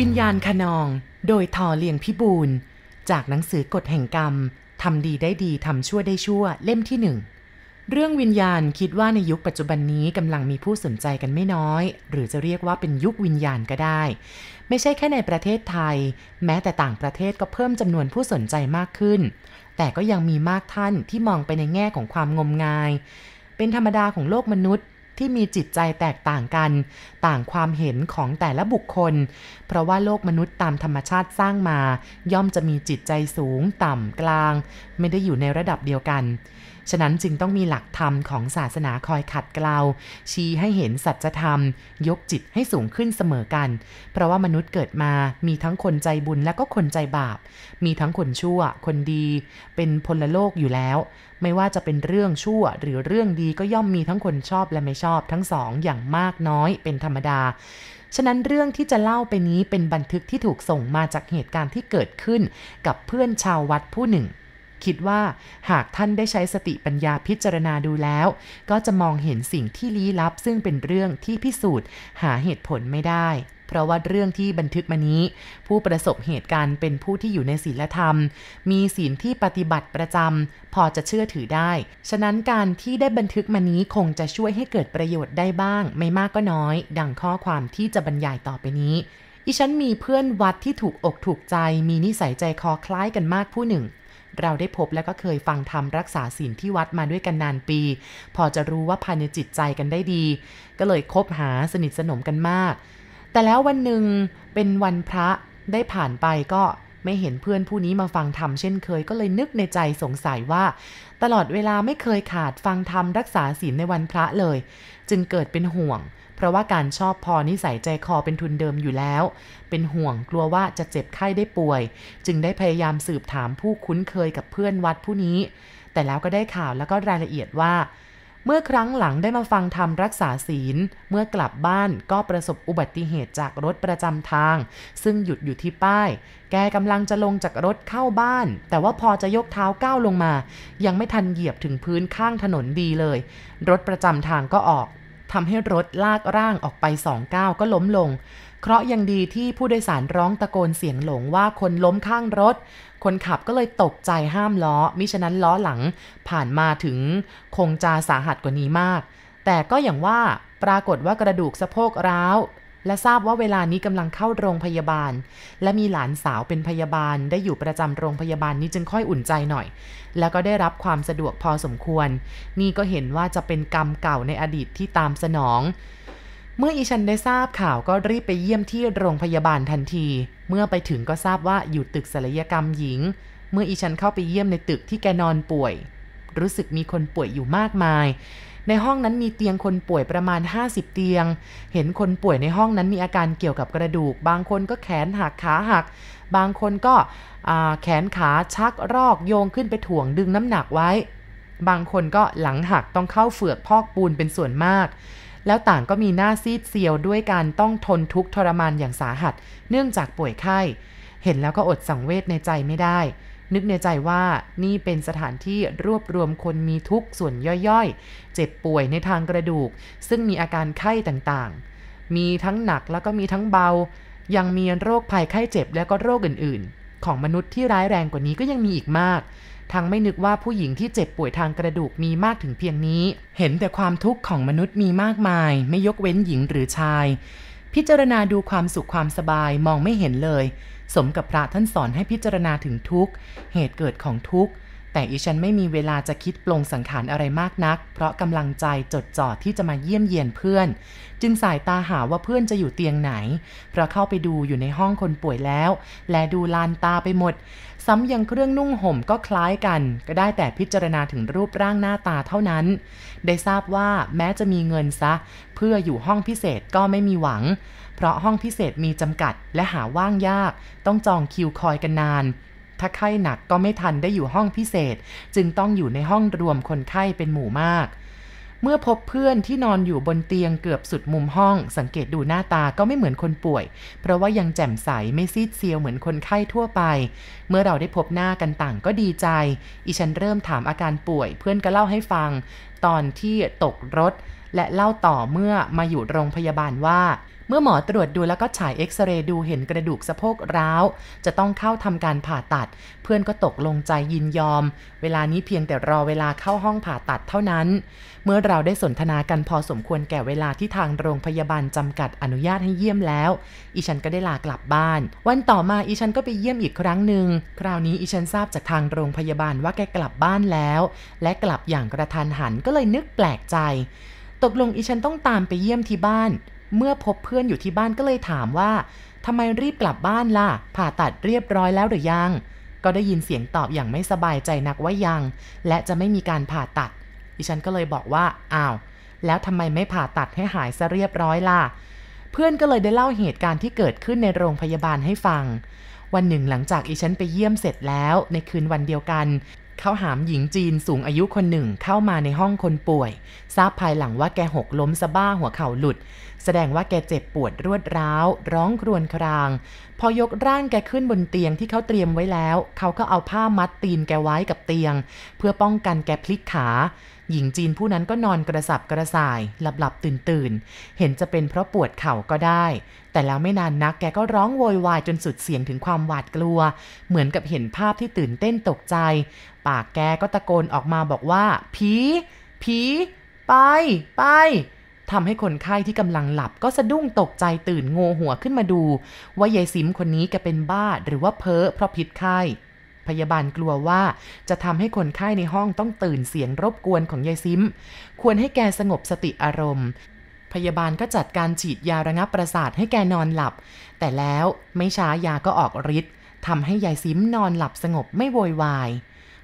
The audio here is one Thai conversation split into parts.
วิญญาณขนอง โดยทอเลียงพิบูล จากหนังสือกฎแห่งกรรม ทำดีได้ดี ทำชั่วได้ชั่ว เล่มที่หนึ่ง เรื่องวิญญาณคิดว่าในยุคปัจจุบันนี้กำลังมีผู้สนใจกันไม่น้อย หรือจะเรียกว่าเป็นยุควิญญาณก็ได้ ไม่ใช่แค่ในประเทศไทย แม้แต่ต่างประเทศก็เพิ่มจำนวนผู้สนใจมากขึ้น แต่ก็ยังมีมากท่านที่มองไปในแง่ของความงมงาย เป็นธรรมดาของโลกมนุษย์ ที่มีจิตใจแตกต่างกัน ต่างความเห็นของแต่ละบุคคล เพราะว่าโลกมนุษย์ตามธรรมชาติสร้างมา ย่อมจะมีจิตใจสูง ต่ำกลาง ไม่ได้อยู่ในระดับเดียวกัน ฉะนั้นจึงต้องมีหลักธรรมของศาสนาคอยขัดเกลา ชี้ให้เห็นสัจธรรม ยกจิตให้สูงขึ้นเสมอกัน เพราะว่ามนุษย์เกิดมามีทั้งคนใจบุญและก็คนใจบาป มีทั้งคนชั่ว คนดี เป็นพลโลกอยู่แล้ว ไม่ว่าจะเป็นเรื่องชั่วหรือเรื่องดีก็ย่อมมีทั้งคนชอบและไม่ชอบทั้งสองอย่างมากน้อยเป็นธรรมดาฉะนั้นเรื่องที่จะเล่าไปนี้เป็นบันทึกที่ถูกส่งมาจากเหตุการณ์ที่เกิดขึ้นกับเพื่อนชาววัดผู้หนึ่ง คิดว่าหากท่านได้ใช้สติปัญญาพิจารณาดูแล้ว ก็จะมองเห็นสิ่งที่ลี้ลับ ซึ่งเป็นเรื่องที่พิสูจน์หาเหตุผลไม่ได้เพราะว่าเรื่องที่บันทึกมานี้ ผู้ประสบเหตุการณ์เป็นผู้ที่อยู่ในศีลธรรม มีศีลที่ปฏิบัติประจำพอจะเชื่อถือได้ ฉะนั้นการที่ได้บันทึกมานี้คงจะช่วยให้เกิดประโยชน์ได้บ้าง ไม่มากก็น้อย ดังข้อความที่จะบรรยายต่อไปนี้อีฉันมีเพื่อนวัดที่ถูกอกถูกใจ มีนิสัยใจคอคล้ายกันมากผู้หนึ่ง เราได้พบและก็เคยฟังธรรมรักษาศีลที่วัดมาด้วยกันนานปี พอจะรู้ว่าภายในจิตใจกันได้ดี ก็เลยคบหาสนิทสนมกันมาก แต่แล้ววันหนึ่งเป็นวันพระได้ผ่านไปก็ไม่เห็นเพื่อนผู้นี้มาฟังธรรมเช่นเคยก็เลยนึกในใจสงสัยว่า ตลอดเวลาไม่เคยขาดฟังธรรมรักษาศีลในวันพระเลย จึงเกิดเป็นห่วง ราะว่าการชอบพอนิสัยใจคอเป็นทุนเดิมอยู่แล้ว เป็นห่วงกลัวว่าจะเจ็บไข้ได้ป่วย จึงได้พยายามสืบถามผู้คุ้นเคยกับเพื่อนวัดผู้นี้ แต่แล้วก็ได้ข่าวแล้วก็รายละเอียดว่า เมื่อครั้งหลังได้มาฟังธรรมรักษาศีล เมื่อกลับบ้านก็ประสบอุบัติเหตุจากรถประจำทาง ซึ่งหยุดอยู่ที่ป้าย แกกำลังจะลงจากรถเข้าบ้าน แต่ว่าพอจะยกเท้าก้าวลงมา ยังไม่ทันเหยียบถึงพื้นข้างถนนดีเลย รถประจำทางก็ออก ทำให้รถลากร่างออกไปสองก้าวก็ล้มลง เคราะยังดีที่ผู้โดยสารร้องตะโกนเสียงหลงว่าคนล้มข้างรถ คนขับก็เลยตกใจห้ามล้อ มิฉะนั้นล้อหลังผ่านมาถึงคงจะสาหัสกว่านี้มาก แต่ก็อย่างว่าปรากฏว่ากระดูกสะโพกร้าว และทราบว่าเวลานี้กำลังเข้าโรงพยาบาล และมีหลานสาวเป็นพยาบาล ได้อยู่ประจำโรงพยาบาลนี้จึงค่อยอุ่นใจหน่อย แล้วก็ได้รับความสะดวกพอสมควร นี่ก็เห็นว่าจะเป็นกรรมเก่าในอดีตที่ตามสนอง เมื่ออีฉันได้ทราบข่าวก็รีบไปเยี่ยมที่โรงพยาบาลทันที เมื่อไปถึงก็ทราบว่าอยู่ตึกศัลยกรรมหญิง เมื่ออีฉันเข้าไปเยี่ยมในตึกที่แกนอนป่วย รู้สึกมีคนป่วยอยู่มากมาย ในห้องนั้นมีเตียงคนป่วยประมาณ 50 เตียง เห็นคนป่วยในห้องนั้นมีอาการเกี่ยวกับกระดูก บางคนก็แขนหักขาหัก บางคนก็แขนขาชักรอกโยงขึ้นไปถ่วงดึงน้ำหนักไว้ บางคนก็หลังหักต้องเข้าเฝือกพอกปูนเป็นส่วนมาก แล้วต่างก็มีหน้าซีดเซียวด้วยการต้องทนทุกข์ทรมานอย่างสาหัส เนื่องจากป่วยไข้ เห็นแล้วก็อดสังเวชในใจไม่ได้ นึกในใจว่านี่เป็นสถานที่รวบรวมคนมีทุกส่วนย่อยๆ เจ็บป่วยในทางกระดูก ซึ่งมีอาการไข้ต่างๆ มีทั้งหนักแล้วก็มีทั้งเบา ยังมีโรคภัยไข้เจ็บแล้วก็โรคอื่นๆ ของมนุษย์ที่ร้ายแรงกว่านี้ก็ยังมีอีกมากทั้งไม่นึกว่าผู้หญิงที่เจ็บป่วยทางกระดูกมีมากถึงเพียงนี้ เห็นแต่ความทุกข์ของมนุษย์มีมากมาย ไม่ยกเว้นหญิงหรือชาย พิจารณาดูความสุขความสบายมองไม่เห็นเลย สมกับพระท่านสอนให้พิจารณาถึงทุกข์ เหตุเกิดของทุกข์ แต่อีฉันไม่มีเวลาจะคิดปลงสังขารอะไรมากนัก เพราะกำลังใจจดจ่อที่จะมาเยี่ยมเยียนเพื่อน จึงสายตาหาว่าเพื่อนจะอยู่เตียงไหน เพราะเข้าไปดูอยู่ในห้องคนป่วยแล้ว และดูลานตาไปหมด ซ้ำยังเครื่องนุ่งห่มก็คล้ายกัน ก็ได้แต่พิจารณาถึงรูปร่างหน้าตาเท่านั้น ได้ทราบว่าแม้จะมีเงินซะ เพื่ออยู่ห้องพิเศษก็ไม่มีหวัง เพราะห้องพิเศษมีจำกัดและหาว่างยาก ต้องจองคิวคอยกันนาน ถ้าไข้หนักก็ไม่ทันได้อยู่ห้องพิเศษ จึงต้องอยู่ในห้องรวมคนไข้เป็นหมู่มาก เมื่อพบเพื่อนที่นอนอยู่บนเตียงเกือบสุดมุมห้อง สังเกตดูหน้าตาก็ไม่เหมือนคนป่วย เพราะว่ายังแจ่มใสไม่ซีดเซียวเหมือนคนไข้ทั่วไป เมื่อเราได้พบหน้ากันต่างก็ดีใจ อีฉันเริ่มถามอาการป่วย เพื่อนก็เล่าให้ฟัง ตอนที่ตกรถ และเล่าต่อเมื่อมาอยู่โรงพยาบาลว่า เมื่อหมอตรวจดูแล้วก็ฉายเอ็กซเรย์ดูเห็นกระดูกสะโพกร้าว จะต้องเข้าทำการผ่าตัด เพื่อนก็ตกลงใจยินยอม เวลานี้เพียงแต่รอเวลาเข้าห้องผ่าตัดเท่านั้น เมื่อเราได้สนทนากันพอสมควรแก่เวลาที่ทางโรงพยาบาลจำกัดอนุญาตให้เยี่ยมแล้ว อีฉันก็ได้ลากลับบ้าน วันต่อมาอีฉันก็ไปเยี่ยมอีกครั้งหนึ่งคราวนี้อีฉันทราบจากทางโรงพยาบาลว่าแกกลับบ้านแล้ว และกลับอย่างกระทันหันก็เลยนึกแปลกใจ ตกลงอีฉันต้องตามไปเยี่ยมที่บ้าน เมื่อพบเพื่อนอยู่ที่บ้านก็เลยถามว่าทำไมรีบกลับบ้านล่ะ ผ่าตัดเรียบร้อยแล้วหรือยัง ก็ได้ยินเสียงตอบอย่างไม่สบายใจนักว่ายัง และจะไม่มีการผ่าตัด ดิฉันก็เลยบอกว่าอ้าว แล้วทำไมไม่ผ่าตัดให้หายซะเรียบร้อยล่ะ เพื่อนก็เลยได้เล่าเหตุการณ์ที่เกิดขึ้นในโรงพยาบาลให้ฟัง วันหนึ่งหลังจากอีฉันไปเยี่ยมเสร็จแล้ว ในคืนวันเดียวกัน เขาหามหญิงจีนสูงอายุคนหนึ่งเข้ามาในห้องคนป่วย ทราบภายหลังว่าแกหกล้มสะบ้าหัวเข่าหลุด แสดงว่าแกเจ็บปวดรวดร้าว ร้องครวญคราง พอยกร่างแกขึ้นบนเตียงที่เขาเตรียมไว้แล้ว เขาก็เอาผ้ามัดตีนแกไว้กับเตียง เพื่อป้องกันแกพลิกขา หญิงจีนผู้นั้นก็นอนกระสับกระส่าย หลับหลับตื่นตื่นเห็นจะเป็นเพราะปวดเข่าก็ได้ แต่แล้วไม่นานนักแกก็ร้องโวยวายจนสุดเสียงถึงความหวาดกลัว เหมือนกับเห็นภาพที่ตื่นเต้นตกใจ ปากแกก็ตะโกนออกมาบอกว่า ผีผีไปไปทำให้คนไข้ที่กำลังหลับก็สะดุ้งตกใจตื่นโงหัวขึ้นมาดู ว่ายายซิมคนนี้แกเป็นบ้าหรือว่าเพ้อเพราะพิษไข้ พยาบาลกลัวว่า จะทำให้คนไข้ในห้องต้องตื่นเสียงรบกวนของยายซิม ควรให้แกสงบสติอารมณ์ พยาบาลก็จัดการฉีดยาระงับประสาทให้แกนอนหลับ แต่แล้วไม่ช้ายาก็ออกฤทธิ์ทำให้ยายซิมนอนหลับสงบไม่โวยวาย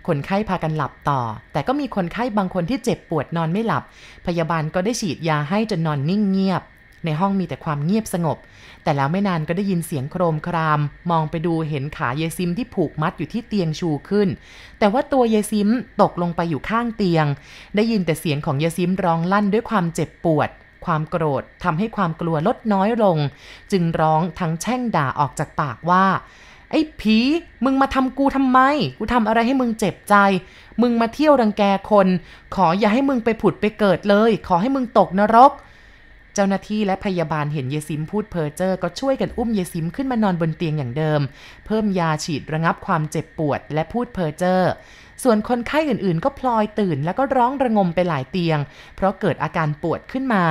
คนไข้พากันหลับต่อ แต่ก็มีคนไข้บางคนที่เจ็บปวดนอนไม่หลับ พยาบาลก็ได้ฉีดยาให้จนนอนนิ่งเงียบ ในห้องมีแต่ความเงียบสงบ แต่แล้วไม่นานก็ได้ยินเสียงโครมคราม มองไปดูเห็นขาเยซิมที่ผูกมัดอยู่ที่เตียงชูขึ้น แต่ว่าตัวเยซิมตกลงไปอยู่ข้างเตียง ได้ยินแต่เสียงของเยซิมร้องลั่นด้วยความเจ็บปวด ความโกรธทำให้ความกลัวลดน้อยลง จึงร้องทั้งแช่งด่าออกจากปากว่าไอ้ผี มึงมาทำกูทำไม กูทำอะไรให้มึงเจ็บใจ มึงมาเที่ยวรังแกคน ขออย่าให้มึงไปผุดไปเกิดเลย ขอให้มึงตกนรก เจ้าหน้าที่และพยาบาลเห็นเยซิมพูดเพ้อเจ้อก็ช่วยกันอุ้มเยซิมขึ้นมานอนบนเตียงอย่างเดิม เพิ่มยาฉีดระงับความเจ็บปวดและพูดเพ้อเจ้อส่วนคนไข้อื่นๆ ก็พลอยตื่นแล้วก็ร้องระงมไปหลายเตียง เพราะเกิดอาการปวดขึ้นมา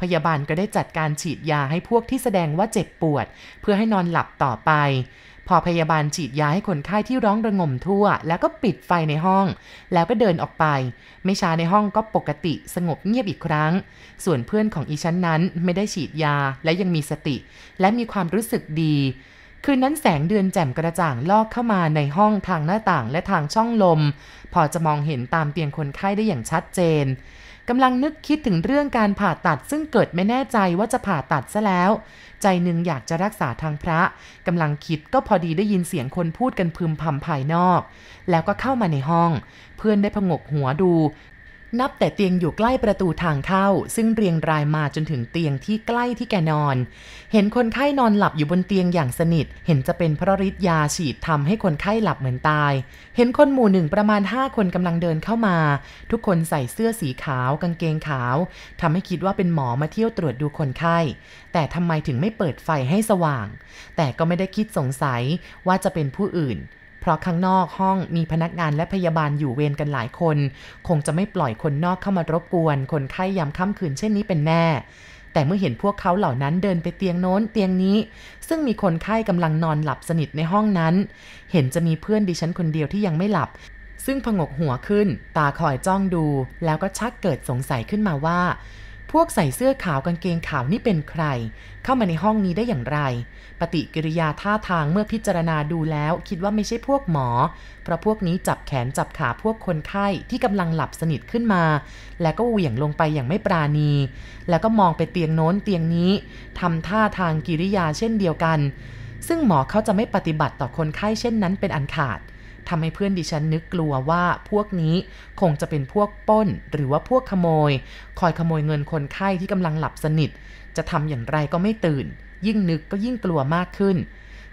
พยาบาลก็ได้จัดการฉีดยาให้พวกที่แสดงว่าเจ็บปวด เพื่อให้นอนหลับต่อไป พอพยาบาลฉีดยาให้คนไข้ที่ร้องระงมทั่ว แล้วก็ปิดไฟในห้อง แล้วก็เดินออกไป ไม่ช้าในห้องก็ปกติสงบเงียบอีกครั้ง ส่วนเพื่อนของอีชั้นนั้นไม่ได้ฉีดยาและยังมีสติ และมีความรู้สึกดี คืนนั้นแสงเดือนแจ่มกระจ่างลอกเข้ามาในห้องทางหน้าต่างและทางช่องลม พอจะมองเห็นตามเตียงคนไข้ได้อย่างชัดเจน กำลังนึกคิดถึงเรื่องการผ่าตัดซึ่งเกิดไม่แน่ใจว่าจะผ่าตัดซะแล้ว ใจหนึ่งอยากจะรักษาทางพระกำลังคิดก็พอดีได้ยินเสียงคนพูดกันพึมพำภายนอก แล้วก็เข้ามาในห้อง เพื่อนได้พงกหัวดู นับแต่เตียงอยู่ใกล้ประตูทางเข้า ซึ่งเรียงรายมาจนถึงเตียงที่ใกล้ที่แกนอน เห็นคนไข้นอนหลับอยู่บนเตียงอย่างสนิท เห็นจะเป็นเพราะฤทธิ์ยาฉีดทำให้คนไข้หลับเหมือนตาย เห็นคนหมู่หนึ่งประมาณ 5 คนกำลังเดินเข้ามา ทุกคนใส่เสื้อสีขาว กางเกงขาวทำให้คิดว่าเป็นหมอมาเที่ยวตรวจดูคนไข้ แต่ทำไมถึงไม่เปิดไฟให้สว่าง แต่ก็ไม่ได้คิดสงสัยว่าจะเป็นผู้อื่น ราะข้างนอกห้องมีพนักงานและพยาบาลอยู่เวรกันหลายคน คงจะไม่ปล่อยคนนอกเข้ามารบกวน คนไข้ยามค่ำคืนเช่นนี้เป็นแน่ แต่เมื่อเห็นพวกเขาเหล่านั้นเดินไปเตียงโน้นเตียงนี้ ซึ่งมีคนไข้กำลังนอนหลับสนิทในห้องนั้น เห็นจะมีเพื่อนดิฉันคนเดียวที่ยังไม่หลับซึ่งผงกหัวขึ้น ตาคอยจ้องดู แล้วก็ชักเกิดสงสัยขึ้นมาว่า พวกใส่เสื้อขาวกางเกงขาวนี่เป็นใคร เข้ามาในห้องนี้ได้อย่างไร ปฏิกิริยาท่าทางเมื่อพิจารณาดูแล้วคิดว่าไม่ใช่พวกหมอ เพราะพวกนี้จับแขนจับขาพวกคนไข้ที่กำลังหลับสนิทขึ้นมา แล้วก็เหวี่ยงลงไปอย่างไม่ปราณี แล้วก็มองไปเตียงโน้นเตียงนี้ทำท่าทางกิริยาเช่นเดียวกัน ซึ่งหมอเขาจะไม่ปฏิบัติต่อคนไข้เช่นนั้นเป็นอันขาด ทำให้เพื่อนดิฉันนึกกลัวว่าพวกนี้คงจะเป็นพวกป้น หรือว่าพวกขโมย คอยขโมยเงินคนไข้ที่กำลังหลับสนิท จะทำอย่างไรก็ไม่ตื่น ยิ่งนึกก็ยิ่งกลัวมากขึ้น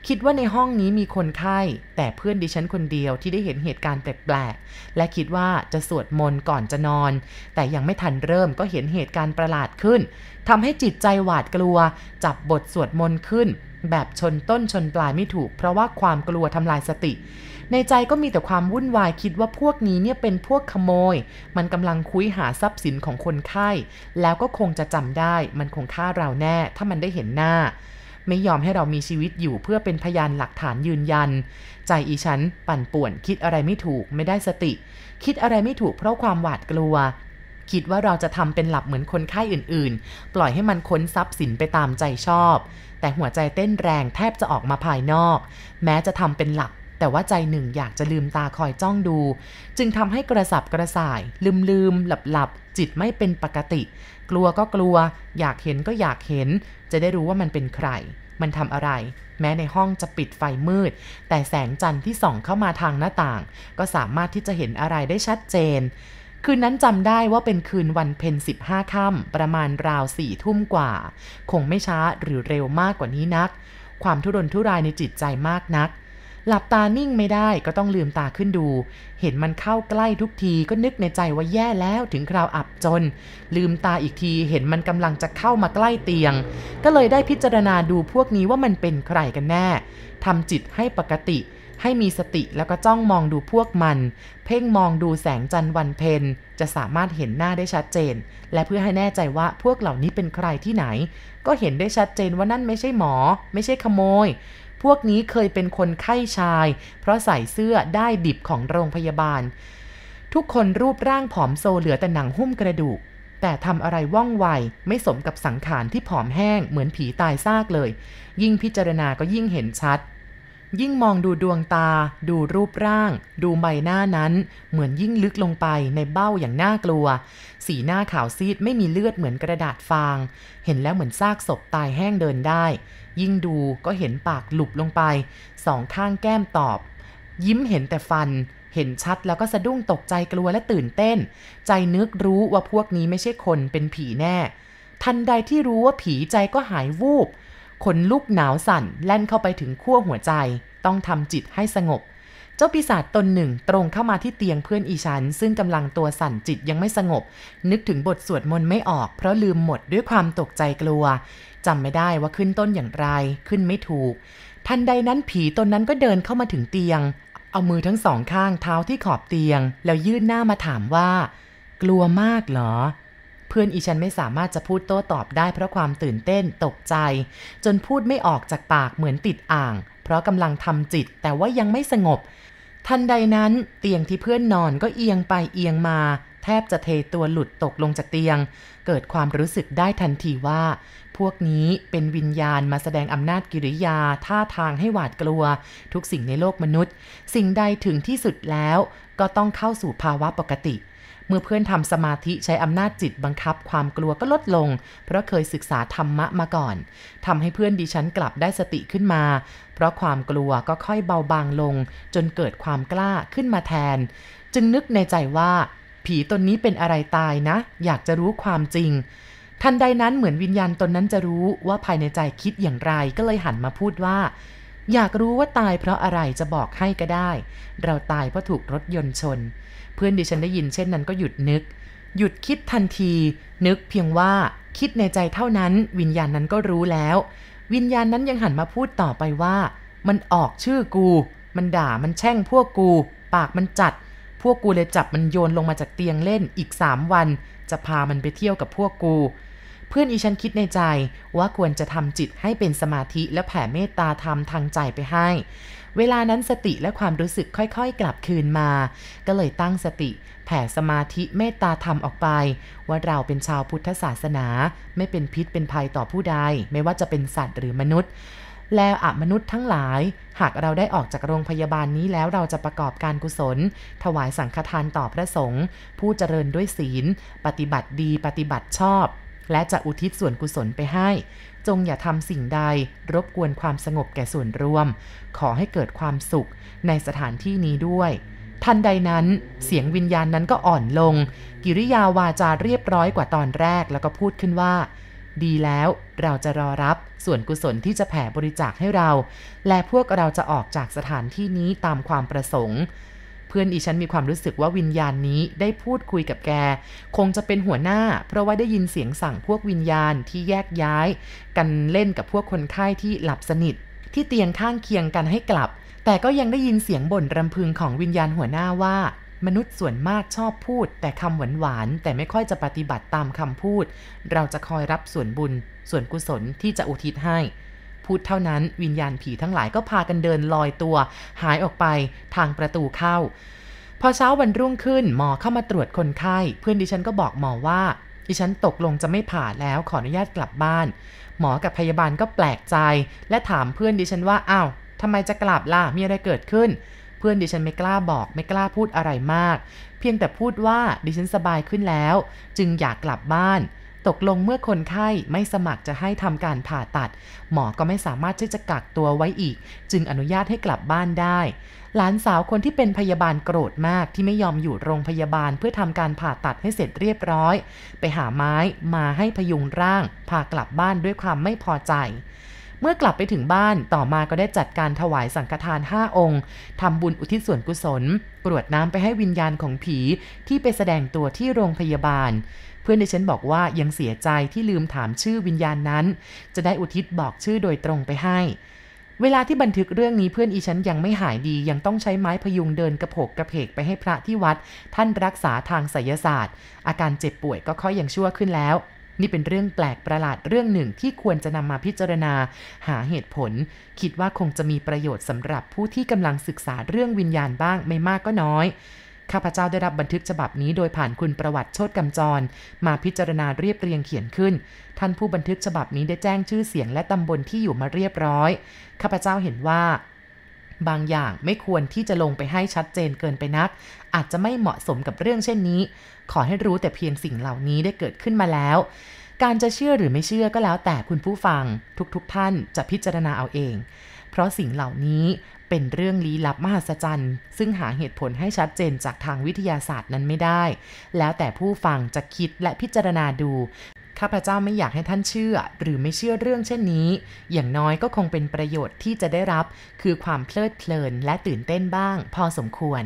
คิดว่าในห้องนี้มีคนไข้ แต่เพื่อนดิฉันคนเดียวที่ได้เห็นเหตุการณ์แปลกๆ และคิดว่าจะสวดมนต์ก่อนจะนอน แต่ยังไม่ทันเริ่มก็เห็นเหตุการณ์ประหลาดขึ้นทำให้จิตใจหวาดกลัว จับบทสวดมนต์ขึ้น แบบชนต้นชนปลายไม่ถูก เพราะว่าความกลัวทำลายสติ ในใจก็มีแต่ความวุ่นวายคิดว่าพวกนี้เนี่ยเป็นพวกขโมย มันกำลังคุยหาทรัพย์สินของคนไข้ แล้วก็คงจะจำได้ มันคงฆ่าเราแน่ ถ้ามันได้เห็นหน้า ไม่ยอมให้เรามีชีวิตอยู่เพื่อเป็นพยานหลักฐานยืนยัน ใจอีฉันปั่นป่วนคิดอะไรไม่ถูกไม่ได้สติ คิดอะไรไม่ถูกเพราะความหวาดกลัวคิดว่าเราจะทำเป็นหลับเหมือนคนไข้อื่นๆ ปล่อยให้มันค้นทรัพย์สินไปตามใจชอบ แต่หัวใจเต้นแรงแทบจะออกมาภายนอก แม้จะทำเป็นหลับ แต่ว่าใจหนึ่งอยากจะลืมตาคอยจ้องดู จึงทำให้กระสับกระส่าย ลืมลืมหลับหลับจิตไม่เป็นปกติ กลัวก็กลัว อยากเห็นก็อยากเห็น จะได้รู้ว่ามันเป็นใคร มันทำอะไร แม้ในห้องจะปิดไฟมืด แต่แสงจันทร์ที่ส่องเข้ามาทางหน้าต่าง ก็สามารถที่จะเห็นอะไรได้ชัดเจน คืนนั้นจำได้ว่าเป็นคืนวันเพ็ญ15ค่ำประมาณราวสี่ทุ่มกว่า คงไม่ช้าหรือเร็วมากกว่านี้นัก ความทุรนทุรายในจิตใจมากนัก หลับตานิ่งไม่ได้ก็ต้องลืมตาขึ้นดู เห็นมันเข้าใกล้ทุกทีก็นึกในใจว่าแย่แล้วถึงคราวอับจน ลืมตาอีกทีเห็นมันกำลังจะเข้ามาใกล้เตียง ก็เลยได้พิจารณาดูพวกนี้ว่ามันเป็นใครกันแน่ทำจิตให้ปกติให้มีสติแล้วก็จ้องมองดูพวกมัน เพ่งมองดูแสงจันทร์วันเพ็ญจะสามารถเห็นหน้าได้ชัดเจน และเพื่อให้แน่ใจว่าพวกเหล่านี้เป็นใครที่ไหน ก็เห็นได้ชัดเจนว่านั่นไม่ใช่หมอ ไม่ใช่ขโมย พวกนี้เคยเป็นคนไข้ชาย เพราะใส่เสื้อได้ดิบของโรงพยาบาล ทุกคนรูปร่างผอมโซเหลือแต่หนังหุ้มกระดูก แต่ทำอะไรว่องไว ไม่สมกับสังขารที่ผอมแห้งเหมือนผีตายซากเลย ยิ่งพิจารณาก็ยิ่งเห็นชัด ยิ่งมองดูดวงตา ดูรูปร่าง ดูใบหน้านั้น เหมือนยิ่งลึกลงไปในเบ้าอย่างน่ากลัว สีหน้าขาวซีดไม่มีเลือดเหมือนกระดาษฟาง เห็นแล้วเหมือนซากศพตายแห้งเดินได้ ยิ่งดูก็เห็นปากหลุบลงไป สองข้างแก้มตอบ ยิ้มเห็นแต่ฟัน เห็นชัดแล้วก็สะดุ้งตกใจกลัวและตื่นเต้น ใจนึกรู้ว่าพวกนี้ไม่ใช่คนเป็นผีแน่ ทันใดที่รู้ว่าผีใจก็หายวูบ ขนลุกหนาวสั่นแล่นเข้าไปถึงขั้วหัวใจ ต้องทำจิตให้สงบ เจ้าปีศาจตนหนึ่งตรงเข้ามาที่เตียงเพื่อนอีฉัน ซึ่งกำลังตัวสั่นจิตยังไม่สงบ นึกถึงบทสวดมนต์ไม่ออก เพราะลืมหมดด้วยความตกใจกลัวจำไม่ได้ว่าขึ้นต้นอย่างไร ขึ้นไม่ถูก ทันใดนั้นผีตนนั้นก็เดินเข้ามาถึงเตียง เอามือทั้งสองข้างเท้าที่ขอบเตียง แล้วยื่นหน้ามาถามว่า กลัวมากเหรอ เพื่อนอีฉันไม่สามารถจะพูดโต้ตอบได้เพราะความตื่นเต้นตกใจ จนพูดไม่ออกจากปากเหมือนติดอ่าง เพราะกำลังทำจิตแต่ว่ายังไม่สงบ ทันใดนั้นเตียงที่เพื่อนนอนก็เอียงไปเอียงมา แทบจะเทตัวหลุดตกลงจากเตียง เกิดความรู้สึกได้ทันทีว่า พวกนี้เป็นวิญญาณมาแสดงอำนาจกิริยาท่าทางให้หวาดกลัว ทุกสิ่งในโลกมนุษย์ สิ่งใดถึงที่สุดแล้ว ก็ต้องเข้าสู่ภาวะปกติเเมื่อเพื่อนทำสมาธิใช้อำนาจจิตบังคับความกลัวก็ลดลง เพราะเคยศึกษาธรรมะมาก่อนทำให้เพื่อนดิฉันกลับได้สติขึ้นมา เพราะความกลัวก็ค่อยเบาบางลง จนเกิดความกล้าขึ้นมาแทน จึงนึกในใจว่า ผีตนนี้เป็นอะไรตายนะ อยากจะรู้ความจริง ทันใดนั้นเหมือนวิญญาณตนนั้นจะรู้ว่าภายในใจคิดอย่างไรก็เลยหันมาพูดว่า อยากรู้ว่าตายเพราะอะไรจะบอกให้ก็ได้ เราตายเพราะถูกรถยนต์ชน เพื่อนดิฉันได้ยินเช่นนั้นก็หยุดนึก หยุดคิดทันที นึกเพียงว่าคิดในใจเท่านั้น วิญญาณนั้นก็รู้แล้ว วิญญาณนั้นยังหันมาพูดต่อไปว่า มันออกชื่อกู มันด่ามันแช่งพวกกู ปากมันจัด พวกกูเลยจับมันโยนลงมาจากเตียงเล่นอีกสามวัน จะพามันไปเที่ยวกับพวกกู พื่อนอีฉันคิดในใจว่าควรจะทำจิตให้เป็นสมาธิและแผ่เมตตาธรรมทางใจไปให้ เวลานั้นสติและความรู้สึกค่อยๆ กลับคืนมา ก็เลยตั้งสติ แผ่สมาธิเมตตาธรรมออกไป ว่าเราเป็นชาวพุทธศาสนา ไม่เป็นพิษเป็นภัยต่อผู้ใด ไม่ว่าจะเป็นสัตว์หรือมนุษย์แล้วอมนุษย์ทั้งหลาย หากเราได้ออกจากโรงพยาบาลนี้แล้วเราจะประกอบการกุศล ถวายสังฆทานต่อพระสงฆ์ผู้เจริญด้วยศีล ปฏิบัติดีปฏิบัติชอบ และจะอุทิศส่วนกุศลไปให้ จงอย่าทำสิ่งใดรบกวนความสงบแก่ส่วนรวม ขอให้เกิดความสุขในสถานที่นี้ด้วยทันใดนั้นเสียงวิญญาณนั้นก็อ่อนลง กิริยาวาจาเรียบร้อยกว่าตอนแรกแล้วก็พูดขึ้นว่า ดีแล้วเราจะรอรับส่วนกุศลที่จะแผ่บริจาคให้เรา และพวกเราจะออกจากสถานที่นี้ตามความประสงค์ พื่อนอีฉันมีความรู้สึกว่าวิญญาณนี้ได้พูดคุยกับแก คงจะเป็นหัวหน้า เพราะว่าได้ยินเสียงสั่งพวกวิญญาณที่แยกย้าย กันเล่นกับพวกคนไข้ที่หลับสนิท ที่เตียงข้างเคียงกันให้กลับ แต่ก็ยังได้ยินเสียงบ่นรำพึงของวิญญาณหัวหน้าว่ามนุษย์ส่วนมากชอบพูด แต่คำหวานๆแต่ไม่ค่อยจะปฏิบัติตามคำพูด เราจะคอยรับส่วนบุญ ส่วนกุศลที่จะอุทิศให้ พูดเท่านั้นวิญญาณผีทั้งหลายก็พากันเดินลอยตัว หายออกไปทางประตูเข้า พอเช้าวันรุ่งขึ้นหมอเข้ามาตรวจคนไข้ เพื่อนดิฉันก็บอกหมอว่า ดิฉันตกลงจะไม่ผ่าแล้วขออนุญาตกลับบ้าน หมอกับพยาบาลก็แปลกใจ และถามเพื่อนดิฉันว่าอ้าวทำไมจะกลับล่ะมีอะไรเกิดขึ้น เพื่อนดิฉันไม่กล้าบอกไม่กล้าพูดอะไรมาก เพียงแต่พูดว่าดิฉันสบายขึ้นแล้ว จึงอยากกลับบ้าน ตกลงเมื่อคนไข้ไม่สมัครจะให้ทำการผ่าตัด หมอก็ไม่สามารถที่จะกักตัวไว้อีก จึงอนุญาตให้กลับบ้านได้ หลานสาวคนที่เป็นพยาบาลโกรธมากที่ไม่ยอมอยู่โรงพยาบาลเพื่อทำการผ่าตัดให้เสร็จเรียบร้อย ไปหาไม้มาให้พยุงร่าง พากลับบ้านด้วยความไม่พอใจเมื่อกลับไปถึงบ้านต่อมาก็ได้จัดการถวายสังฆทาน 5 องค์ทำบุญอุทิศส่วนกุศล กรวดน้ำไปให้วิญญาณของผีที่ไปแสดงตัวที่โรงพยาบาล เพื่อนดิฉันบอกว่ายังเสียใจที่ลืมถามชื่อวิญญาณนั้น จะได้อุทิศบอกชื่อโดยตรงไปให้ เวลาที่บันทึกเรื่องนี้เพื่อนอีฉันยังไม่หายดี ยังต้องใช้ไม้พยุงเดินกระโผกกระเพกไปให้พระที่วัด ท่านรักษาทางไสยศาสตร์ อาการเจ็บป่วยก็ค่อยยังชั่วขึ้นแล้วนี่เป็นเรื่องแปลกประหลาดเรื่องหนึ่งที่ควรจะนำมาพิจารณา หาเหตุผล คิดว่าคงจะมีประโยชน์สำหรับผู้ที่กำลังศึกษาเรื่องวิญญาณบ้างไม่มากก็น้อย ข้าพเจ้าได้รับบันทึกฉบับนี้โดยผ่านคุณประวัติโชตกำจร มาพิจารณาเรียบเรียงเขียนขึ้น ท่านผู้บันทึกฉบับนี้ได้แจ้งชื่อเสียงและตำบลที่อยู่มาเรียบร้อย ข้าพเจ้าเห็นว่า บางอย่างไม่ควรที่จะลงไปให้ชัดเจนเกินไปนัก อาจจะไม่เหมาะสมกับเรื่องเช่นนี้ ขอให้รู้แต่เพียงสิ่งเหล่านี้ได้เกิดขึ้นมาแล้วการจะเชื่อหรือไม่เชื่อก็แล้วแต่คุณผู้ฟัง ทุกๆทท่านจะพิจารณาเอาเอง เพราะสิ่งเหล่านี้ เป็นเรื่องลี้ลับมหัศจรรย์ ซึ่งหาเหตุผลให้ชัดเจนจากทางวิทยาศาสตร์นั้นไม่ได้ แล้วแต่ผู้ฟังจะคิดและพิจารณาดูข้าพเจ้าไม่อยากให้ท่านเชื่อ หรือไม่เชื่อเรื่องเช่นนี้ อย่างน้อยก็คงเป็นประโยชน์ที่จะได้รับ คือความเพลิดเพลินและตื่นเต้นบ้าง พอสมควร